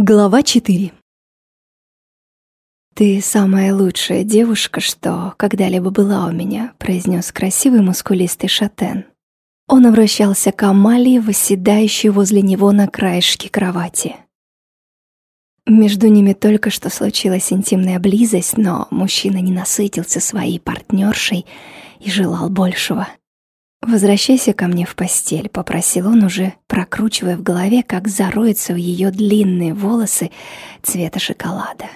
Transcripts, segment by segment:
Глава 4 «Ты самая лучшая девушка, что когда-либо была у меня», произнес красивый мускулистый шатен. Он обращался к Амалии, восседающей возле него на краешке кровати. Между ними только что случилась интимная близость, но мужчина не насытился своей партнершей и желал большего. «Возвращайся ко мне в постель», — попросил он уже, прокручивая в голове, как зароется в ее длинные волосы цвета шоколада.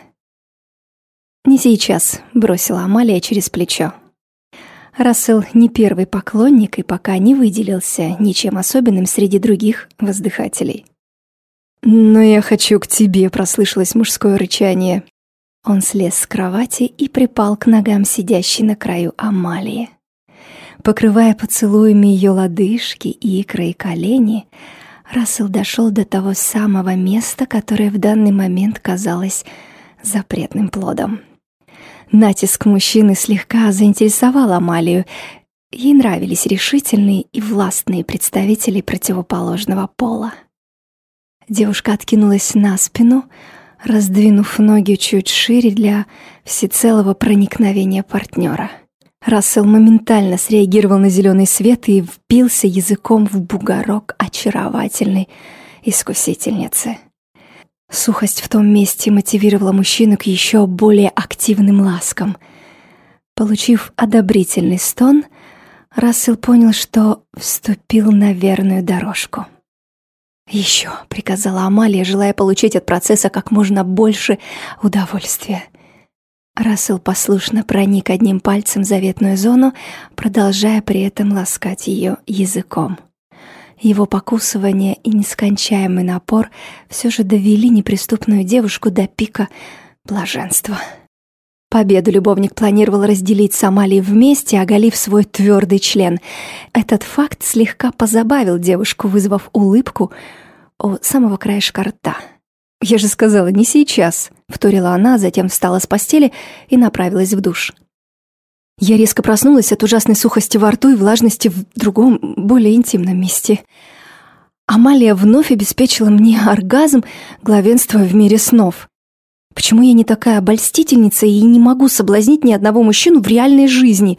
«Не сейчас», — бросила Амалия через плечо. Рассел не первый поклонник и пока не выделился ничем особенным среди других воздыхателей. «Но я хочу к тебе», — прослышалось мужское рычание. Он слез с кровати и припал к ногам сидящей на краю Амалии. Покрывая поцелуями ее лодыжки, икры и колени, Рассел дошел до того самого места, которое в данный момент казалось запретным плодом. Натиск мужчины слегка заинтересовал Амалию. Ей нравились решительные и властные представители противоположного пола. Девушка откинулась на спину, раздвинув ноги чуть шире для всецелого проникновения партнера — Рассел моментально среагировал на зеленый свет и впился языком в бугорок очаровательной искусительницы. Сухость в том месте мотивировала мужчину к еще более активным ласкам. Получив одобрительный стон, Рассел понял, что вступил на верную дорожку. «Еще», — приказала Амалия, желая получить от процесса как можно больше удовольствия. Рассел послушно проник одним пальцем в заветную зону, продолжая при этом ласкать ее языком. Его покусывание и нескончаемый напор все же довели неприступную девушку до пика блаженства. Победу любовник планировал разделить с Амалией вместе, оголив свой твердый член. Этот факт слегка позабавил девушку, вызвав улыбку у самого краешка рта — «Я же сказала, не сейчас», — вторила она, затем встала с постели и направилась в душ. Я резко проснулась от ужасной сухости во рту и влажности в другом, более интимном месте. Амалия вновь обеспечила мне оргазм, главенство в мире снов. Почему я не такая обольстительница и не могу соблазнить ни одного мужчину в реальной жизни?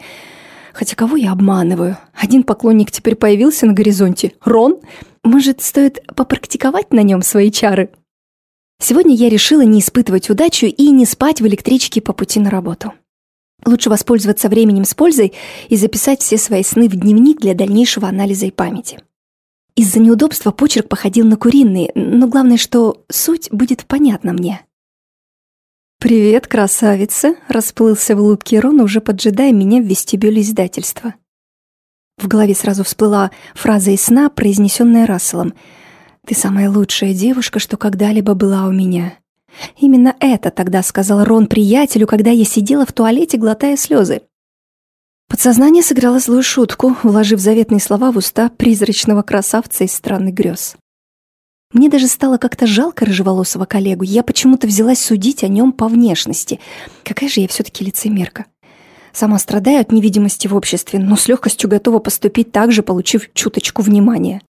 Хотя кого я обманываю? Один поклонник теперь появился на горизонте. Рон? Может, стоит попрактиковать на нем свои чары?» Сегодня я решила не испытывать удачу и не спать в электричке по пути на работу. Лучше воспользоваться временем с пользой и записать все свои сны в дневник для дальнейшего анализа и памяти. Из-за неудобства почерк походил на куриный, но главное, что суть будет понятна мне. «Привет, красавица!» — расплылся в улыбке Рон, уже поджидая меня в вестибюле издательства. В голове сразу всплыла фраза из сна, произнесенная Расселом — ты самая лучшая девушка, что когда-либо была у меня. Именно это тогда сказал Рон приятелю, когда я сидела в туалете, глотая слезы. Подсознание сыграло злую шутку, вложив заветные слова в уста призрачного красавца из страны грез. Мне даже стало как-то жалко рыжеволосого коллегу. Я почему-то взялась судить о нем по внешности. Какая же я все-таки лицемерка. Сама страдаю от невидимости в обществе, но с легкостью готова поступить так же, получив чуточку внимания.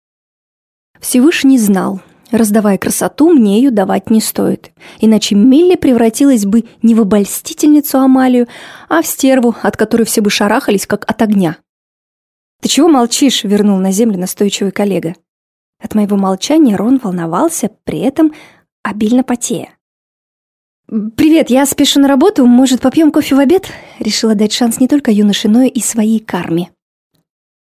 Всевышний знал, раздавая красоту, мне ее давать не стоит. Иначе Милли превратилась бы не в обольстительницу Амалию, а в стерву, от которой все бы шарахались, как от огня. «Ты чего молчишь?» — вернул на землю настойчивый коллега. От моего молчания Рон волновался, при этом обильно потея. «Привет, я спешу на работу, может, попьем кофе в обед?» Решила дать шанс не только юноше, но и своей карме.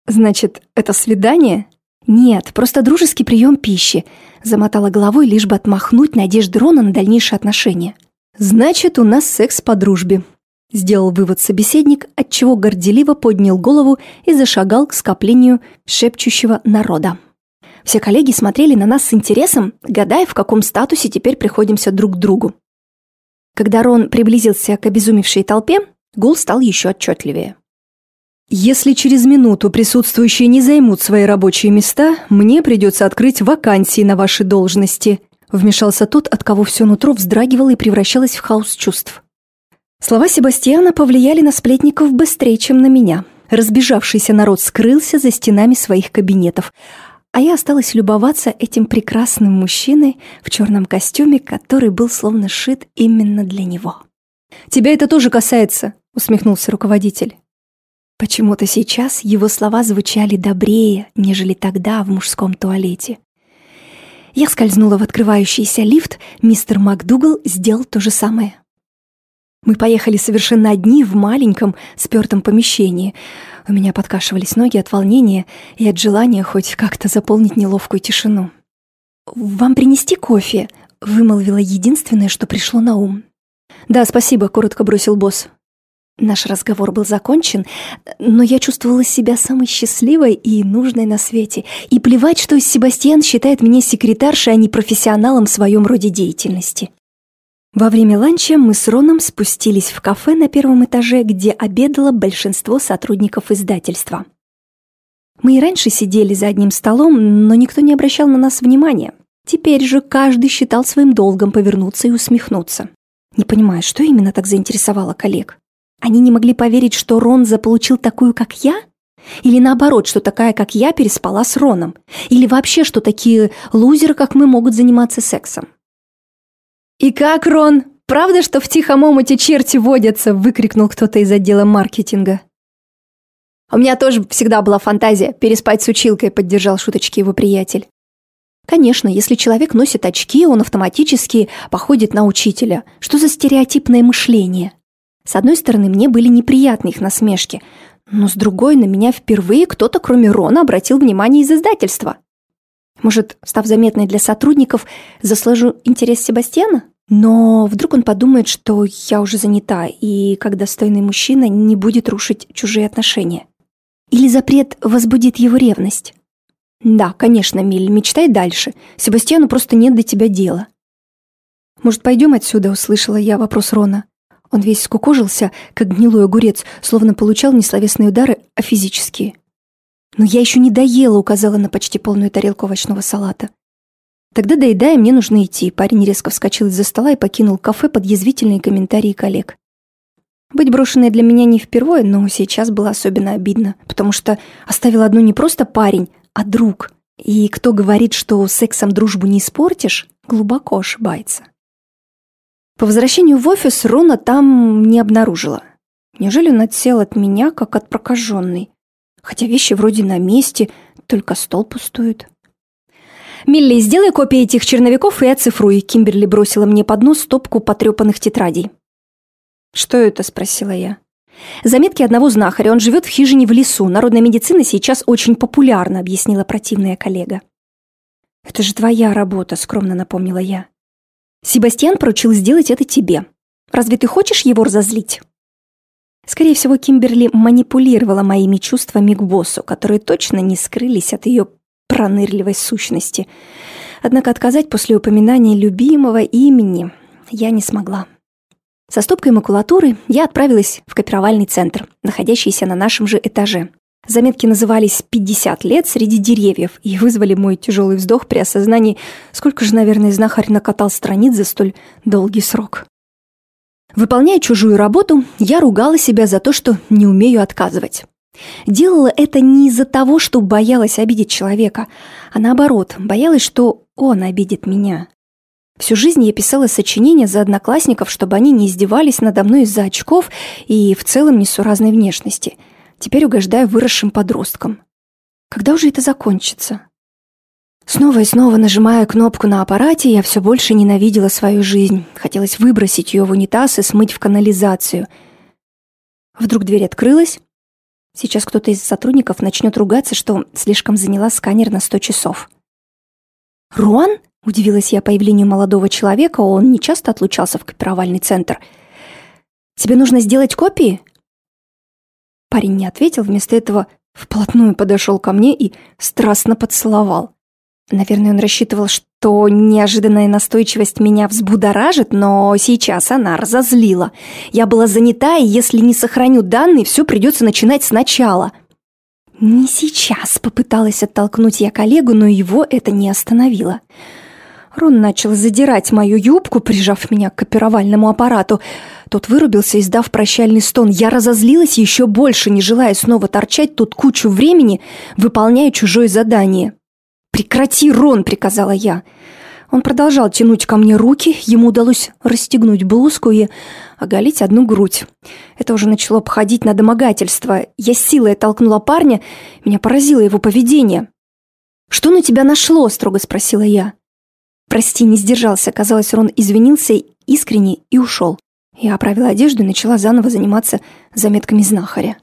«Значит, это свидание?» «Нет, просто дружеский прием пищи», — замотала головой, лишь бы отмахнуть надежды Рона на дальнейшие отношения. «Значит, у нас секс по дружбе», — сделал вывод собеседник, отчего горделиво поднял голову и зашагал к скоплению шепчущего народа. Все коллеги смотрели на нас с интересом, гадая, в каком статусе теперь приходимся друг к другу. Когда Рон приблизился к обезумевшей толпе, гул стал еще отчетливее. Если через минуту присутствующие не займут свои рабочие места, мне придется открыть вакансии на ваши должности», вмешался тот, от кого все нутро вздрагивало и превращалось в хаос чувств. Слова Себастьяна повлияли на сплетников быстрее, чем на меня. Разбежавшийся народ скрылся за стенами своих кабинетов, а я осталась любоваться этим прекрасным мужчиной в черном костюме, который был словно сшит именно для него. «Тебя это тоже касается», — усмехнулся руководитель. Почему-то сейчас его слова звучали добрее, нежели тогда в мужском туалете. Я скользнула в открывающийся лифт, мистер МакДугал сделал то же самое. Мы поехали совершенно одни в маленьком, спёртом помещении. У меня подкашивались ноги от волнения и от желания хоть как-то заполнить неловкую тишину. «Вам принести кофе?» — вымолвила единственное, что пришло на ум. «Да, спасибо», — коротко бросил босс. Наш разговор был закончен, но я чувствовала себя самой счастливой и нужной на свете. И плевать, что Себастьян считает меня секретаршей, а не профессионалом в своем роде деятельности. Во время ланча мы с Роном спустились в кафе на первом этаже, где обедало большинство сотрудников издательства. Мы и раньше сидели за одним столом, но никто не обращал на нас внимания. Теперь же каждый считал своим долгом повернуться и усмехнуться. Не понимаю, что именно так заинтересовало коллег. Они не могли поверить, что Рон заполучил такую, как я? Или наоборот, что такая, как я, переспала с Роном? Или вообще, что такие лузеры, как мы, могут заниматься сексом? «И как, Рон? Правда, что в тихом омуте черти водятся?» – выкрикнул кто-то из отдела маркетинга. «У меня тоже всегда была фантазия переспать с училкой», – поддержал шуточки его приятель. Конечно, если человек носит очки, он автоматически походит на учителя. Что за стереотипное мышление? С одной стороны, мне были неприятны их насмешки, но с другой, на меня впервые кто-то, кроме Рона, обратил внимание из издательства. Может, став заметной для сотрудников, заслужу интерес Себастьяна? Но вдруг он подумает, что я уже занята, и как достойный мужчина не будет рушить чужие отношения. Или запрет возбудит его ревность. Да, конечно, Миль, мечтай дальше. Себастьяну просто нет до тебя дела. Может, пойдем отсюда, услышала я вопрос Рона. Он весь скукожился, как гнилой огурец, словно получал не словесные удары, а физические. Но я еще не доела, указала на почти полную тарелку овощного салата. Тогда доедая, мне нужно идти. Парень резко вскочил из-за стола и покинул кафе под язвительные комментарии коллег. Быть брошенной для меня не впервые, но сейчас было особенно обидно, потому что оставил одну не просто парень, а друг. И кто говорит, что сексом дружбу не испортишь, глубоко ошибается. По возвращению в офис Рона там не обнаружила. Неужели он отсел от меня, как от прокаженной? Хотя вещи вроде на месте, только стол пустует. «Милли, сделай копии этих черновиков и оцифруй», Кимберли бросила мне под нос стопку потрепанных тетрадей. «Что это?» – спросила я. «Заметки одного знахаря. Он живет в хижине в лесу. Народная медицина сейчас очень популярна», – объяснила противная коллега. «Это же твоя работа», – скромно напомнила я. «Себастьян поручил сделать это тебе. Разве ты хочешь его разозлить?» Скорее всего, Кимберли манипулировала моими чувствами к боссу, которые точно не скрылись от ее пронырливой сущности. Однако отказать после упоминания любимого имени я не смогла. Со стопкой макулатуры я отправилась в копировальный центр, находящийся на нашем же этаже. Заметки назывались «50 лет среди деревьев» и вызвали мой тяжелый вздох при осознании, сколько же, наверное, знахарь накатал страниц за столь долгий срок. Выполняя чужую работу, я ругала себя за то, что не умею отказывать. Делала это не из-за того, что боялась обидеть человека, а наоборот, боялась, что он обидит меня. Всю жизнь я писала сочинения за одноклассников, чтобы они не издевались надо мной из-за очков и в целом несуразной внешности. Теперь угождаю выросшим подросткам. Когда уже это закончится? Снова и снова нажимая кнопку на аппарате, я все больше ненавидела свою жизнь. Хотелось выбросить ее в унитаз и смыть в канализацию. Вдруг дверь открылась, Сейчас кто-то из сотрудников начнет ругаться, что слишком заняла сканер на сто часов. «Рон?» – удивилась я появлению молодого человека, он не часто отлучался в копировальный центр. «Тебе нужно сделать копии?» Парень не ответил, вместо этого вплотную подошел ко мне и страстно поцеловал. Наверное, он рассчитывал, что неожиданная настойчивость меня взбудоражит, но сейчас она разозлила. Я была занята, и если не сохраню данные, все придется начинать сначала. «Не сейчас», — попыталась оттолкнуть я коллегу, но его это не остановило. Рон начал задирать мою юбку, прижав меня к копировальному аппарату. Тот вырубился, издав прощальный стон. Я разозлилась еще больше, не желая снова торчать тут кучу времени, выполняя чужое задание. «Прекрати, Рон!» — приказала я. Он продолжал тянуть ко мне руки, ему удалось расстегнуть блузку и оголить одну грудь. Это уже начало обходить на домогательство. Я силой толкнула парня, меня поразило его поведение. «Что на тебя нашло?» – строго спросила я. «Прости, не сдержался». Казалось, Рон извинился искренне и ушел. Я оправила одежду и начала заново заниматься заметками знахаря.